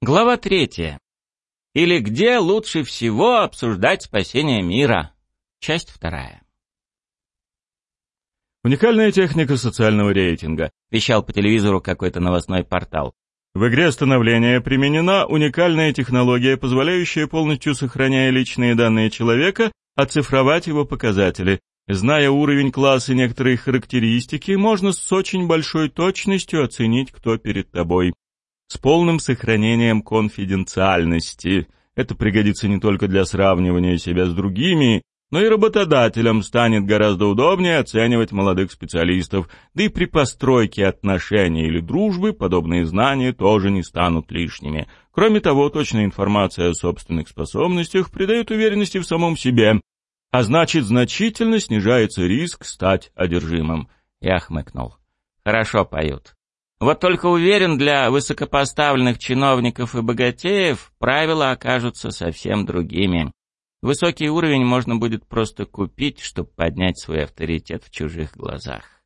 Глава третья. Или где лучше всего обсуждать спасение мира? Часть вторая. Уникальная техника социального рейтинга, вещал по телевизору какой-то новостной портал. В игре становления применена уникальная технология, позволяющая полностью сохраняя личные данные человека, оцифровать его показатели. Зная уровень класса и некоторые характеристики, можно с очень большой точностью оценить, кто перед тобой с полным сохранением конфиденциальности. Это пригодится не только для сравнивания себя с другими, но и работодателям станет гораздо удобнее оценивать молодых специалистов, да и при постройке отношений или дружбы подобные знания тоже не станут лишними. Кроме того, точная информация о собственных способностях придает уверенности в самом себе, а значит, значительно снижается риск стать одержимым. Я хмыкнул. Хорошо поют. Вот только уверен, для высокопоставленных чиновников и богатеев правила окажутся совсем другими. Высокий уровень можно будет просто купить, чтобы поднять свой авторитет в чужих глазах.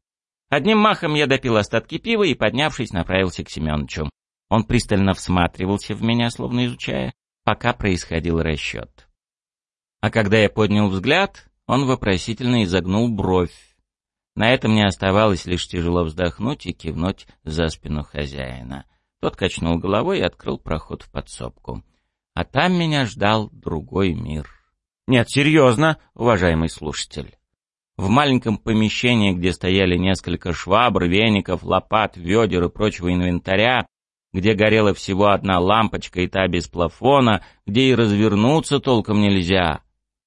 Одним махом я допил остатки пива и, поднявшись, направился к Семеновичу. Он пристально всматривался в меня, словно изучая, пока происходил расчет. А когда я поднял взгляд, он вопросительно изогнул бровь, на этом мне оставалось лишь тяжело вздохнуть и кивнуть за спину хозяина. Тот качнул головой и открыл проход в подсобку. А там меня ждал другой мир. Нет, серьезно, уважаемый слушатель. В маленьком помещении, где стояли несколько швабр, веников, лопат, ведер и прочего инвентаря, где горела всего одна лампочка и та без плафона, где и развернуться толком нельзя,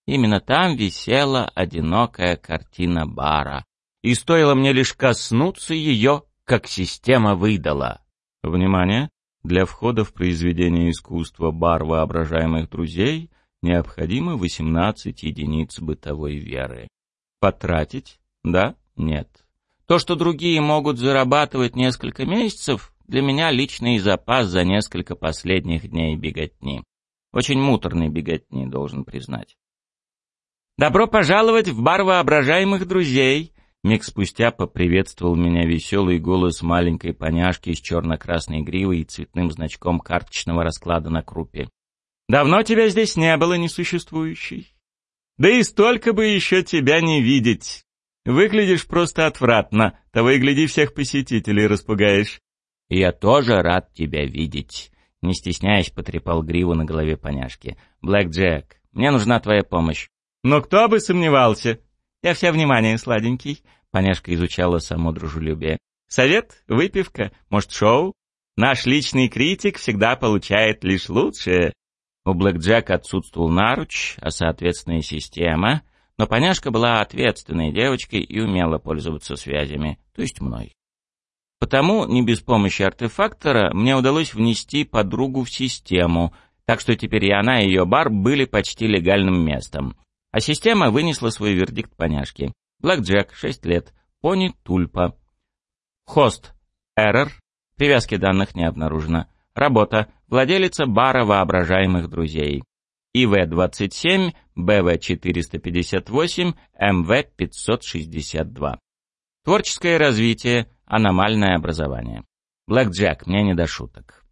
именно там висела одинокая картина бара и стоило мне лишь коснуться ее, как система выдала. Внимание! Для входа в произведение искусства бар воображаемых друзей необходимо 18 единиц бытовой веры. Потратить? Да? Нет. То, что другие могут зарабатывать несколько месяцев, для меня личный запас за несколько последних дней беготни. Очень муторной беготни, должен признать. «Добро пожаловать в бар воображаемых друзей!» Миг спустя поприветствовал меня веселый голос маленькой поняшки с черно-красной гривой и цветным значком карточного расклада на крупе. «Давно тебя здесь не было, несуществующий. Да и столько бы еще тебя не видеть. Выглядишь просто отвратно, того и гляди всех посетителей распугаешь». «Я тоже рад тебя видеть», — не стесняясь потрепал гриву на голове поняшки. «Блэк Джек, мне нужна твоя помощь». «Но кто бы сомневался», я вся внимание, сладенький. Поняшка изучала само дружелюбие. Совет? Выпивка? Может, шоу? Наш личный критик всегда получает лишь лучшее. У Блэк Джека отсутствовал наруч, а соответственно и система, но поняшка была ответственной девочкой и умела пользоваться связями, то есть мной. Потому, не без помощи артефактора, мне удалось внести подругу в систему, так что теперь и она, и ее бар были почти легальным местом. А система вынесла свой вердикт поняшке. Блэк Джек, 6 лет. Пони Тульпа. Хост. Эррор. Привязки данных не обнаружено. Работа. Владелица бара воображаемых друзей. ИВ-27, БВ-458, МВ-562. Творческое развитие, аномальное образование. Блэк мне не до шуток.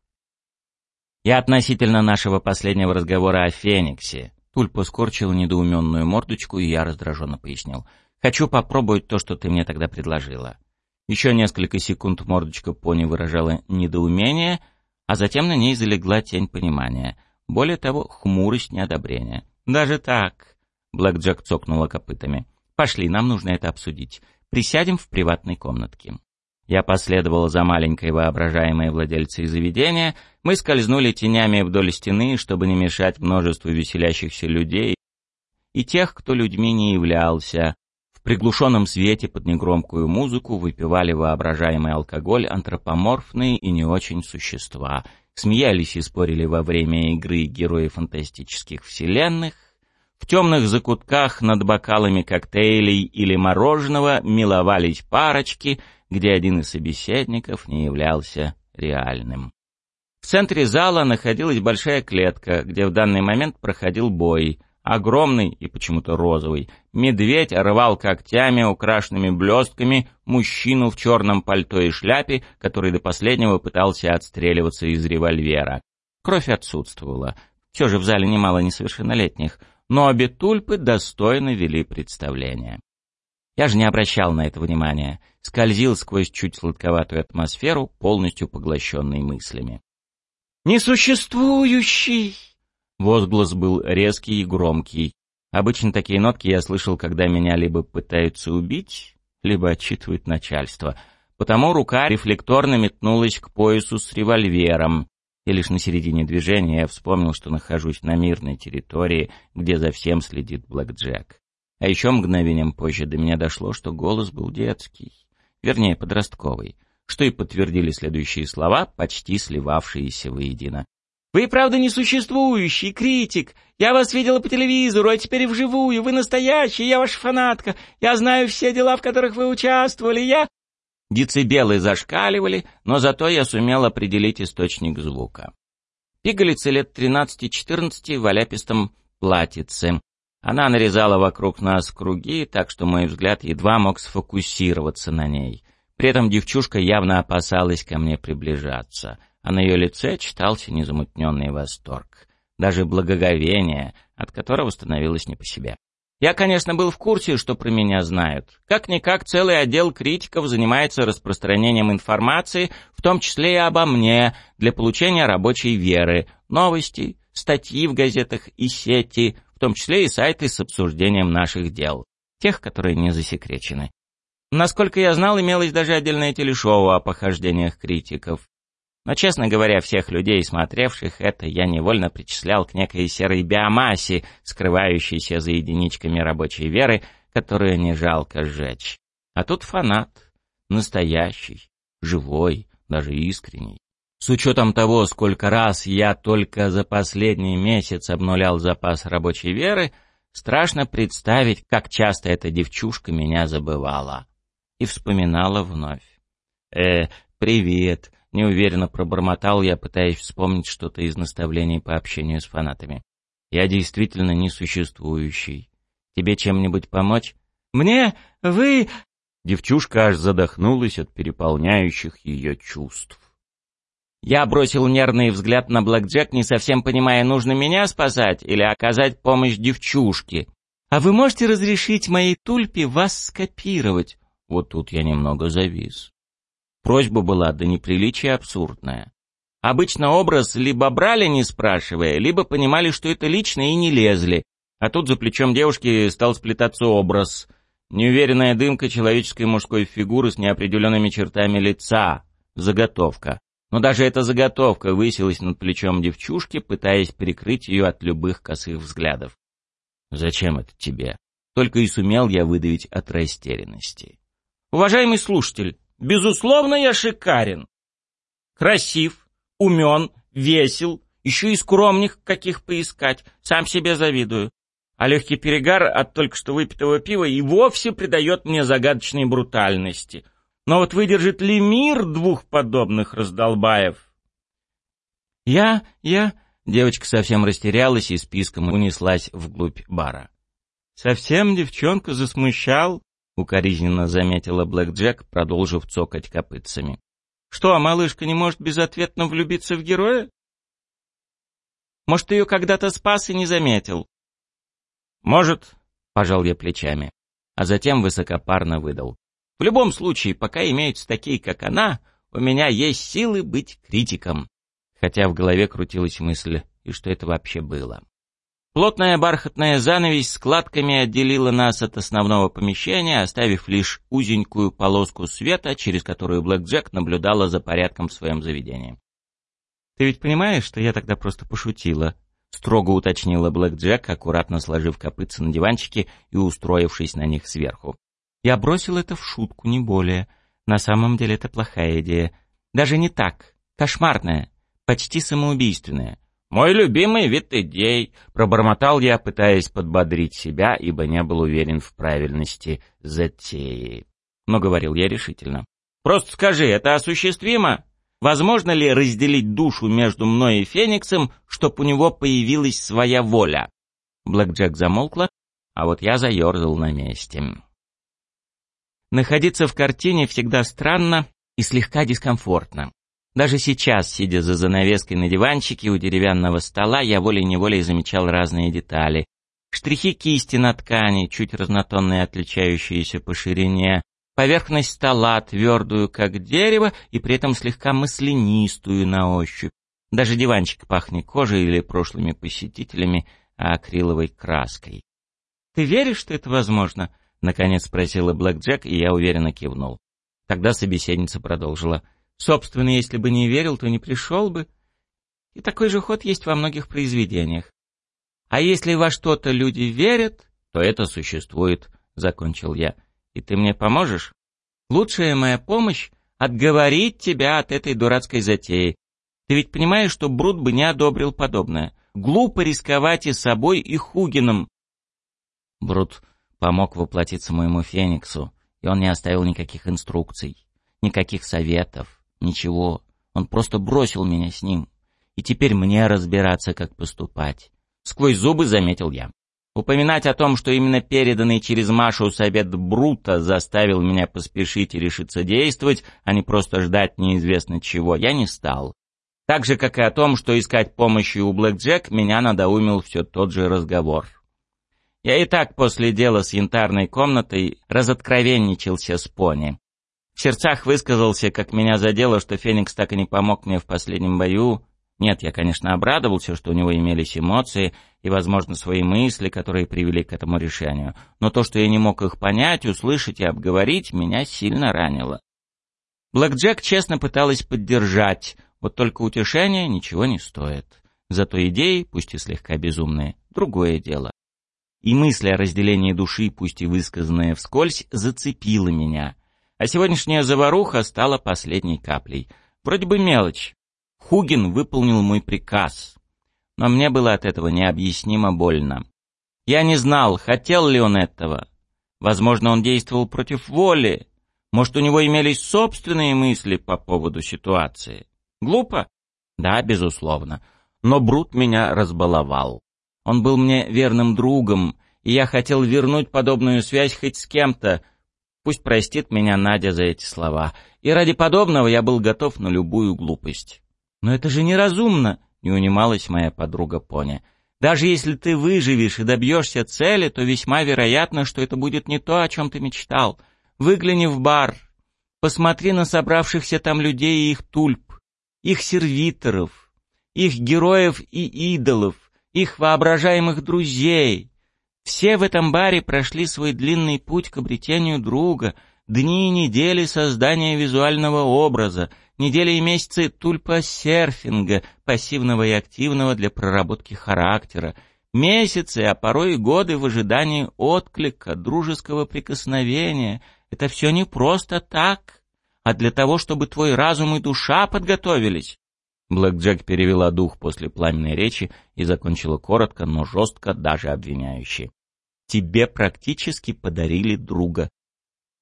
Я относительно нашего последнего разговора о Фениксе. Тульпа скорчил недоуменную мордочку, и я раздраженно пояснил. «Хочу попробовать то, что ты мне тогда предложила». Еще несколько секунд мордочка пони выражала недоумение, а затем на ней залегла тень понимания. Более того, хмурость неодобрения. «Даже так?» — Блэк Джек цокнула копытами. «Пошли, нам нужно это обсудить. Присядем в приватной комнатке». Я последовал за маленькой воображаемой владельцей заведения. Мы скользнули тенями вдоль стены, чтобы не мешать множеству веселящихся людей и тех, кто людьми не являлся. Приглушенном свете под негромкую музыку выпивали воображаемый алкоголь антропоморфные и не очень существа. Смеялись и спорили во время игры герои фантастических вселенных. В темных закутках над бокалами коктейлей или мороженого миловались парочки — где один из собеседников не являлся реальным. В центре зала находилась большая клетка, где в данный момент проходил бой. Огромный и почему-то розовый медведь рвал когтями, украшенными блестками, мужчину в черном пальто и шляпе, который до последнего пытался отстреливаться из револьвера. Кровь отсутствовала. Все же в зале немало несовершеннолетних, но обе тульпы достойно вели представление. Я же не обращал на это внимания, скользил сквозь чуть сладковатую атмосферу, полностью поглощенный мыслями. «Несуществующий!» Возглас был резкий и громкий. Обычно такие нотки я слышал, когда меня либо пытаются убить, либо отчитывает начальство. Потому рука рефлекторно метнулась к поясу с револьвером. И лишь на середине движения я вспомнил, что нахожусь на мирной территории, где за всем следит Блэк Джек. А еще мгновением позже до меня дошло, что голос был детский, вернее, подростковый, что и подтвердили следующие слова, почти сливавшиеся воедино. «Вы, правда, несуществующий критик. Я вас видела по телевизору, а теперь вживую. Вы настоящий, я ваша фанатка. Я знаю все дела, в которых вы участвовали. Я...» Децибелы зашкаливали, но зато я сумел определить источник звука. Пигалица лет 13-14 в оляпистом платьице. Она нарезала вокруг нас круги, так что мой взгляд едва мог сфокусироваться на ней. При этом девчушка явно опасалась ко мне приближаться, а на ее лице читался незамутненный восторг, даже благоговение, от которого становилось не по себе. Я, конечно, был в курсе, что про меня знают. Как-никак целый отдел критиков занимается распространением информации, в том числе и обо мне, для получения рабочей веры, новости, статьи в газетах и сети, в том числе и сайты с обсуждением наших дел, тех, которые не засекречены. Насколько я знал, имелось даже отдельное телешоу о похождениях критиков. Но, честно говоря, всех людей, смотревших это, я невольно причислял к некой серой биомассе, скрывающейся за единичками рабочей веры, которую не жалко сжечь. А тут фанат. Настоящий, живой, даже искренний. С учетом того, сколько раз я только за последний месяц обнулял запас рабочей веры, страшно представить, как часто эта девчушка меня забывала. И вспоминала вновь. «Э, привет», Неуверенно пробормотал я, пытаясь вспомнить что-то из наставлений по общению с фанатами. Я действительно несуществующий. Тебе чем-нибудь помочь? Мне? Вы... Девчушка аж задохнулась от переполняющих ее чувств. Я бросил нервный взгляд на Блэк Джек, не совсем понимая, нужно меня спасать или оказать помощь девчушке. «А вы можете разрешить моей тульпе вас скопировать?» Вот тут я немного завис. Просьба была до неприличия абсурдная. Обычно образ либо брали, не спрашивая, либо понимали, что это лично и не лезли. А тут за плечом девушки стал сплетаться образ. Неуверенная дымка человеческой мужской фигуры с неопределенными чертами лица. Заготовка. Но даже эта заготовка высилась над плечом девчушки, пытаясь прикрыть ее от любых косых взглядов. «Зачем это тебе?» Только и сумел я выдавить от растерянности. «Уважаемый слушатель, Безусловно, я шикарен. Красив, умен, весел, еще и скромных каких поискать. Сам себе завидую. А легкий перегар от только что выпитого пива и вовсе придает мне загадочной брутальности. Но вот выдержит ли мир двух подобных раздолбаев? Я, я... Девочка совсем растерялась и списком унеслась вглубь бара. Совсем девчонка засмущал? — укоризненно заметила Блэк Джек, продолжив цокать копытцами. «Что, малышка не может безответно влюбиться в героя? Может, ее когда-то спас и не заметил?» «Может», — пожал я плечами, а затем высокопарно выдал. «В любом случае, пока имеются такие, как она, у меня есть силы быть критиком». Хотя в голове крутилась мысль, и что это вообще было. Плотная бархатная занавесь складками отделила нас от основного помещения, оставив лишь узенькую полоску света, через которую Блэк Джек наблюдала за порядком в своем заведении. «Ты ведь понимаешь, что я тогда просто пошутила?» — строго уточнила Блэк Джек, аккуратно сложив копытца на диванчике и устроившись на них сверху. «Я бросил это в шутку, не более. На самом деле это плохая идея. Даже не так. Кошмарная. Почти самоубийственная. «Мой любимый вид идей», — пробормотал я, пытаясь подбодрить себя, ибо не был уверен в правильности затеи. Но говорил я решительно. «Просто скажи, это осуществимо? Возможно ли разделить душу между мной и Фениксом, чтоб у него появилась своя воля?» Блэк Джек замолкла, а вот я заерзал на месте. Находиться в картине всегда странно и слегка дискомфортно. Даже сейчас, сидя за занавеской на диванчике у деревянного стола, я волей-неволей замечал разные детали. Штрихи кисти на ткани, чуть разнотонные, отличающиеся по ширине, поверхность стола, твердую, как дерево, и при этом слегка маслянистую на ощупь. Даже диванчик пахнет кожей или прошлыми посетителями, а акриловой краской. «Ты веришь, что это возможно?» — наконец спросила Блэк Джек, и я уверенно кивнул. Тогда собеседница продолжила. «Собственно, если бы не верил, то не пришел бы. И такой же ход есть во многих произведениях. А если во что-то люди верят, то это существует», — закончил я. «И ты мне поможешь? Лучшая моя помощь — отговорить тебя от этой дурацкой затеи. Ты ведь понимаешь, что Брут бы не одобрил подобное. Глупо рисковать и собой, и Хугином». Брут помог воплотиться моему Фениксу, и он не оставил никаких инструкций, никаких советов, ничего. Он просто бросил меня с ним. И теперь мне разбираться, как поступать. Сквозь зубы заметил я. Упоминать о том, что именно переданный через Машу совет Брута заставил меня поспешить и решиться действовать, а не просто ждать неизвестно чего, я не стал. Так же, как и о том, что искать помощи у Блэк Джек, меня надоумил все тот же разговор. Я и так после дела с янтарной комнатой разоткровенничался с пони. В сердцах высказался, как меня задело, что Феникс так и не помог мне в последнем бою. Нет, я, конечно, обрадовался, что у него имелись эмоции и, возможно, свои мысли, которые привели к этому решению. Но то, что я не мог их понять, услышать и обговорить, меня сильно ранило. Блэк Джек честно пыталась поддержать, вот только утешение ничего не стоит. Зато идеи, пусть и слегка безумные, другое дело. И мысль о разделении души, пусть и высказанная вскользь, зацепила меня. А сегодняшняя заваруха стала последней каплей. Вроде бы мелочь. Хугин выполнил мой приказ. Но мне было от этого необъяснимо больно. Я не знал, хотел ли он этого. Возможно, он действовал против воли. Может, у него имелись собственные мысли по поводу ситуации. Глупо? Да, безусловно. Но Брут меня разбаловал. Он был мне верным другом, и я хотел вернуть подобную связь хоть с кем-то. Пусть простит меня Надя за эти слова. И ради подобного я был готов на любую глупость. Но это же неразумно, не унималась моя подруга Поня. Даже если ты выживешь и добьешься цели, то весьма вероятно, что это будет не то, о чем ты мечтал. Выгляни в бар, посмотри на собравшихся там людей и их тульп их сервиторов, их героев и идолов, их воображаемых друзей. Все в этом баре прошли свой длинный путь к обретению друга, дни и недели создания визуального образа, недели и месяцы тульпа-серфинга, пассивного и активного для проработки характера, месяцы, а порой и годы в ожидании отклика, дружеского прикосновения. Это все не просто так а для того, чтобы твой разум и душа подготовились. Блэк Джек перевела дух после пламенной речи и закончила коротко, но жестко, даже обвиняюще. Тебе практически подарили друга.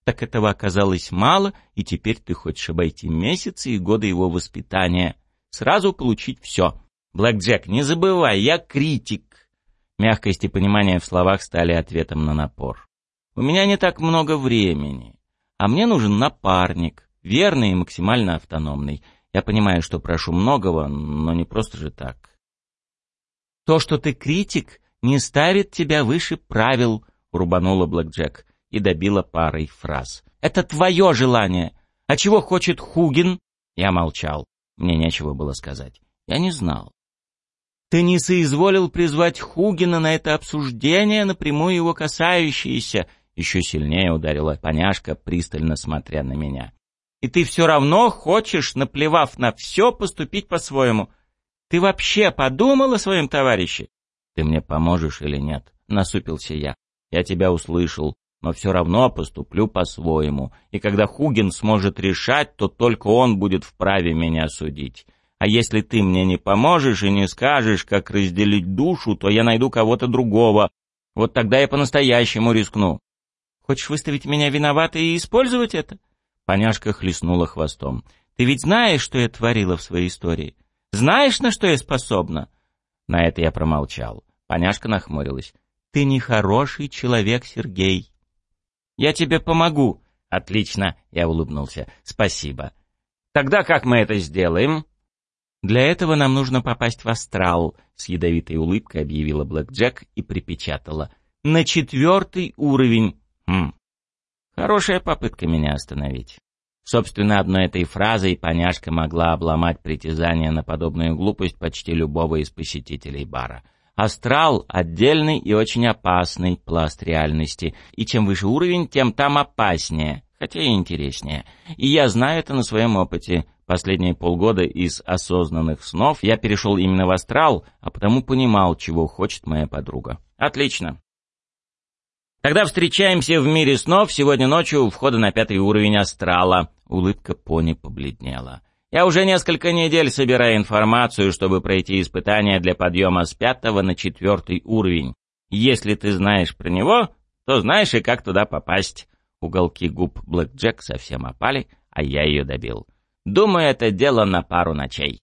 Так этого оказалось мало, и теперь ты хочешь обойти месяцы и годы его воспитания. Сразу получить все. Блэк Джек, не забывай, я критик. Мягкость и понимание в словах стали ответом на напор. У меня не так много времени, а мне нужен напарник, верный и максимально автономный. Я понимаю, что прошу многого, но не просто же так. То, что ты критик, не ставит тебя выше правил, рубанула Блэк Джек и добила парой фраз. Это твое желание. А чего хочет Хугин? Я молчал. Мне нечего было сказать. Я не знал. Ты не соизволил призвать Хугина на это обсуждение, напрямую его касающееся, еще сильнее ударила поняшка, пристально смотря на меня. И ты все равно хочешь, наплевав на все, поступить по-своему. Ты вообще подумал о своем товарище? Ты мне поможешь или нет? Насупился я. Я тебя услышал, но все равно поступлю по-своему. И когда Хугин сможет решать, то только он будет вправе меня судить. А если ты мне не поможешь и не скажешь, как разделить душу, то я найду кого-то другого. Вот тогда я по-настоящему рискну. Хочешь выставить меня виноватой и использовать это? Поняшка хлестнула хвостом. «Ты ведь знаешь, что я творила в своей истории? Знаешь, на что я способна?» На это я промолчал. Поняшка нахмурилась. «Ты нехороший человек, Сергей». «Я тебе помогу». «Отлично», — я улыбнулся. «Спасибо». Тогда как мы это сделаем? Для этого нам нужно попасть в астрал, с ядовитой улыбкой объявила Блэк Джек и припечатала. На четвертый уровень. Хм. Хорошая попытка меня остановить. Собственно, одной этой фразой поняшка могла обломать притязание на подобную глупость почти любого из посетителей бара. Астрал — отдельный и очень опасный пласт реальности, и чем выше уровень, тем там опаснее, хотя и интереснее. И я знаю это на своем опыте. Последние полгода из осознанных снов я перешел именно в астрал, а потому понимал, чего хочет моя подруга. Отлично. Тогда встречаемся в мире снов сегодня ночью у входа на пятый уровень астрала. Улыбка пони побледнела. Я уже несколько недель собираю информацию, чтобы пройти испытание для подъема с пятого на четвертый уровень. Если ты знаешь про него, то знаешь и как туда попасть. Уголки губ Блэк Джек совсем опали, а я ее добил. Думаю, это дело на пару ночей.